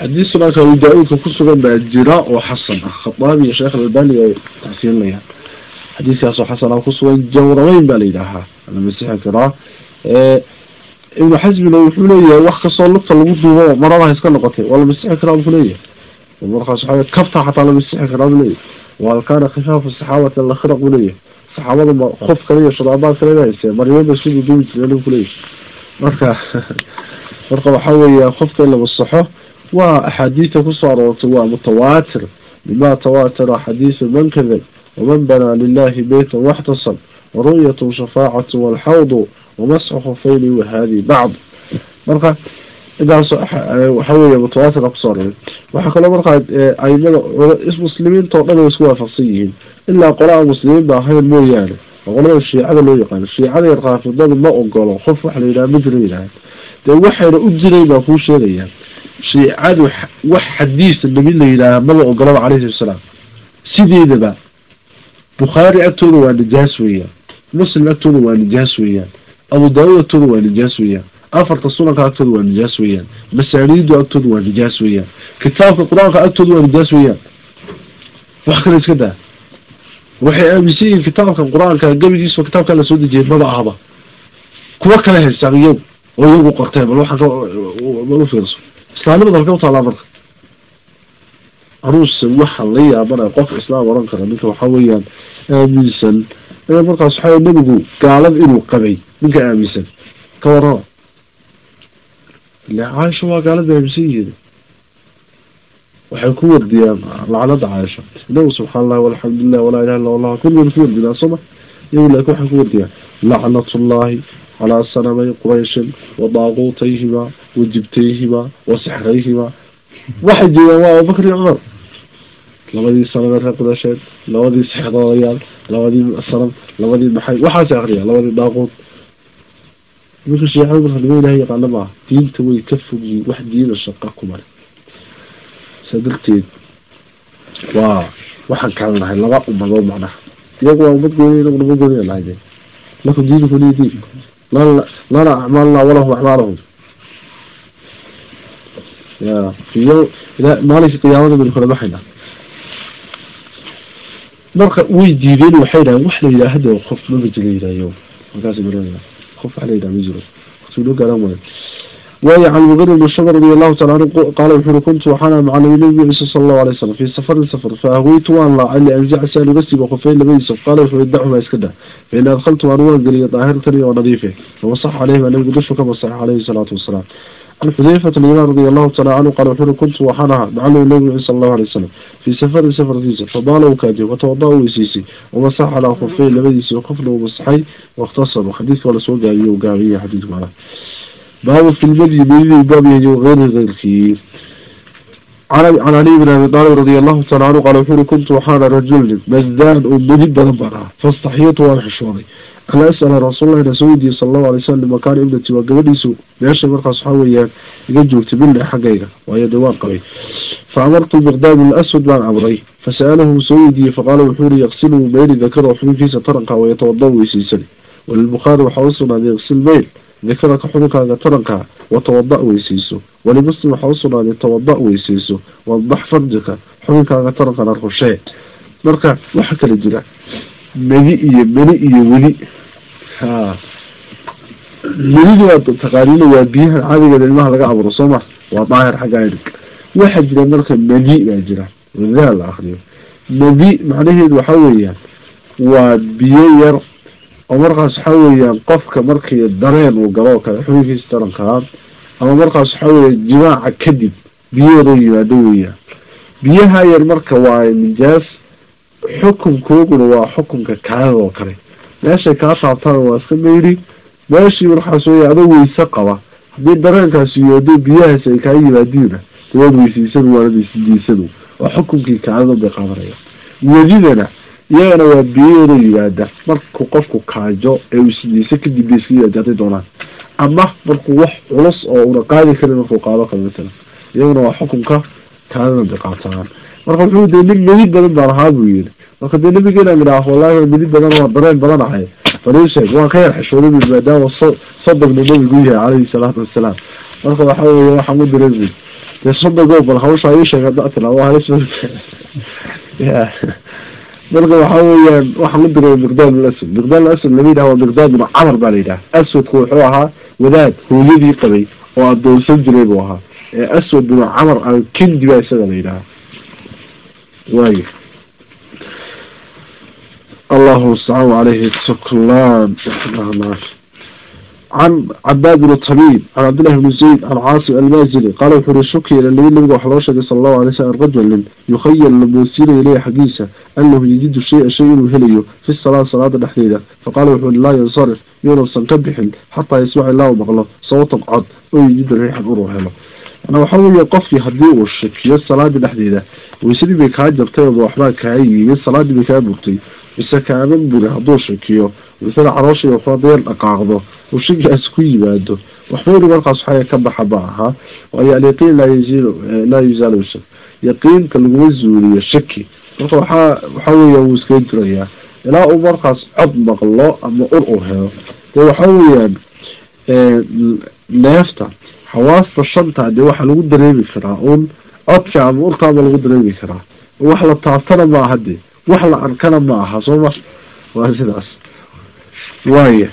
xadiis sunanka abu daa-uudka kusugan baa jira oo xasan ah. Khataabi iyo sheekh albani ay tacsiilinayaan xadiiskaas oo xasan ah kusugan jawrabeyn baa la yidhaahaa. La masixi karaa. Ibnu xasmina wuxuu leeyahay wax kastoo lugta lagu duubo marada ha iska noqotay. Waa la masixi karaa buu leeyahay. Markaas waxa kafta xataa la masixi karaa buu leeyahay. Kaana khifaafu saxaabati lakhiraq buu leeyahay. Saxaabada ma qof kale iyo shuraabaad kale hayse. Maryada isku duubi jireen ku leeyahay. Marka marka waxa weeya qofka in la masaxo waa axaadiista ku soo aroortay waa mutawaatir bima tawaatara xadiisu man kadab waman banaa lilahi beyta waxtasab waru'yatu shafaacatu walxawdu wamasxu khufayni wahadi bacd marka intaas waxa weya mutawaatir ku soo aroray waxaa kaloo markaa aimada muslimiinta o dhan way isku waafaqsan yihiin. Ilaa qolaa muslimiin ba ahayn mooyaane. Oo qolada shiicada loo yaqaano shiicada yar raafidadu ma ogolo la u shiicadu wax xadiis nabi la yidhaaha maba ogolaba calayhi salaam sideedaba bukhaari agtooda waa nijaas weeyaan muslim agtooda waa nijaas weeyaan abu daawud agtooda waa nijaas weeyaan afarta sunanka agtooda waa nijaas weeyaan masaaniidu agtooda waa nijaas weeyaan kitaabka qur'aanka agtooda waa nijaas weeyaan wax kale iska daa waxay aaminsan yihiin kitaabkan qur'aanka gebigiisa kitaabkaa la soo dejiyay maba ahba kuwa kale haystaan iyagu oo iyagu qorteen bal waxaa bal ufiirso islaamnimada halka utaalaa marka anuuse waxa la yaabanaya qof islaam oran kara ninka waxa weeyaan aaminsan. Markaas waxa nabigu gaalada inuu qabay ninka aaminsan. Ka warrama. Ile caaisha waa gaalada aaminsan yihiin. Waxay ku wardiyaan lacnada caaisha. Inagu subxaan allahi walxamdulilah walaa ilaha illa allah kulligood ku wardinaa sooma iyagu laakin waxay ku wardiyaan lacnatullahi calaa sanamay qurayshin wa daaquutayhima wa jibtayhima wa sixrayhima waxay jeedaan waa abubakr iyo cumar labadii saname reer quraysheed labadii sixdoodayaal labadii sanam labadii maxay waxaasay akriya labadii daaquut iminka shiicada marka nima ilahay yaqaana maaha diinta way ka fogyiin wax diina shaqa kumale saa darteed waa waxaan kala nahay laba umadood macnaha iyagu waa umad gooniy inagu nama gooniya nahay lakum diinukum liya lana acmaalna walahum acmaalahum ya iyo ila maalinka qiyaamada baynu kala baxayna. Marka way diideen waxay dhahen wax la yidhaha hada qof maba jira yidhahyo markaas maranaya qof wax la yidhaha ma jiro. Waqti loo waayo waayo can mugari bn shabr radi allahu taala anhu qaala wuxuuri kuntu waxaana maca nabi nabi ciisa sala allahu alay slam fi safarin safar fa ahweytu waan laacay lianjac si aan uga siiba khufeyn labadiisa qaala wuxuu dacuma iska dah fain adkaltu waan waan geliya daahirtani oo nadiife famasax caleyhima nabigu dushu ka masaxa caleyhi salaatu wasalaam can xudayfata liman radi allahu taala canhu qaala wuxuuri kuntu waxaan ahaa maca nabi nabi ciisa sala allahu alay wasalam fi safarin safarkiisa fadaala u kaadiyo watawada u weysiisay wamasax calaa khufeyn labadiisi oo qofna uu masaxay baabu fi lmadyi medidii baab yahay eyri keyrkii can cali bn abi aalib radi allahu taala canhu qaala wuxuuri kuntu waxaana rajulin mazdaan oo medi badan baan ahaa fastaxyatu waan xishooday an as'ala rasuullahi na soo weydiiyey sala allahu alay slam makaana ibnati waa gabadhiisu meesha markaas waxaa weeyaan iga joogtay billa xaggayga waayo dee waan qabay fa amartu miqdaam laswad baan amray meyli dakaro xubinkiisa taranka waxaa taranka watawada weysayso walimuslim waxaa usugnaaday tawada weysayso. Wadax farjika xubinkaaga tarankana rushee marka waxa kala jira medi iyo meni iyo weli. Ha melidi waa taqaaniina waa biyaha caadigeeda ilmaha laga aburo soo ma? Waa daahir xagga irig waxaa jira marka medi baa jira. Wadaha la akriyo medi macnaheedu waxa weeyaan waa biyo yar oo markaas waxa weeyaan qofka markii dareen uu galo oo kale xubinkiisa tarankaa ama markaas waxa weya jimaaca kadib biyo yaroo yimaado weeyaan. Biyaha yar marka waa nijaas xukunkooguna waa xukunka kaadada oo kale. Meeshay kaa taabtaan waa iska mayri. Meeshii markaas weya adoo weyse qaba haddii dareenkaasi yoodo biyahaas ay kaa yimaadiina dawaad weysaysadu waana weysidiisadu waa xukunkii kaadada bay qaadanaya wedidana iyagana waa yaroo yimaada markuu qofku kaajo ee weysidiisa kadib bay iska hadday doonaan. Ama markuu wax culus oo una qaadi karin markuu qaado kale matala iyaguna waa xukunka kaadada bay marka wuxuu de nin medi badan baan ahaa buu yiri marka dee nabigeena idhaah wallahi medi badan waa dareen badan ahay. Fariisheeg waan ka yar xishooday maadaama so sodogna nabigu yahay calayhi salaatu wasalaam marka waxa weeye waxaan u diray bu dee sodogo bal hawsha ii sheeg hadda tila waa halis ya marka waxa weeyaan waxaan u diray miqdaad aswad. Miqdaad aswad lama yidhaha waa miqdaad bnu camar baa la yidhaha. Aswadku wuxuu ahaa wadaad hooyadii qabay oo adoonsan jiray buu ahaa. Aswad binu camar alkindi baa isaga la yidhaha. Waayo. Allahu mustacaan alayhi tuklan can cabaad bn tamim can cabdillahi bni zayd can caasim almazini qaala wuxu uri shukiya ila nabi nabiga waxa loo sheegay sala allahu alay slam rajulin yukhayal la moodsiinayo ileyhi xaggiisa anahu yajidu shay-a shay inuu helayo fi salaat salaada dhexdeeda faqaala wuxu uri laa yansarif yuunausan ka bixin xataa yasmac ilaa u maqlo sawtan cod oo yajidu riixan urur helo waxa weeye qofkii haddii uu shakiyo salaada dhexdeeda waysadii bay kaa jabtay ama waxbaa kaa yimid salaadii bay kaa burtay mise kaaman buri hadduu shakiyo waysada caloosha waxbadeer dhaqaaqdo uu shakigaas ku yimaado waxbayri markaas waxaa ka baxa ma aha waayo alyaqiin laa yazil laa yuzaalu shak yaqiinta laguma zuuliyo shaki marka waxaa waxa weeya wuu iskaga jirayaa ilaa uu markaas cod maqlo ama ur u helo dee waxa weeyaan neefta xawaasta shanta dee waxaa lagu dareemi karaa un codka ama urkaaba lagu dareemi karaa wax la taabtana ma aha de wax la arkana ma aha soo ma waa sidaas waaya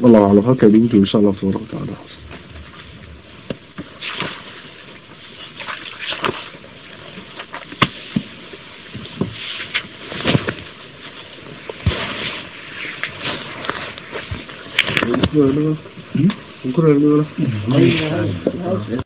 wallahu aclam halkaa inagu joogo insha allah tabaraka watacaala Hmm?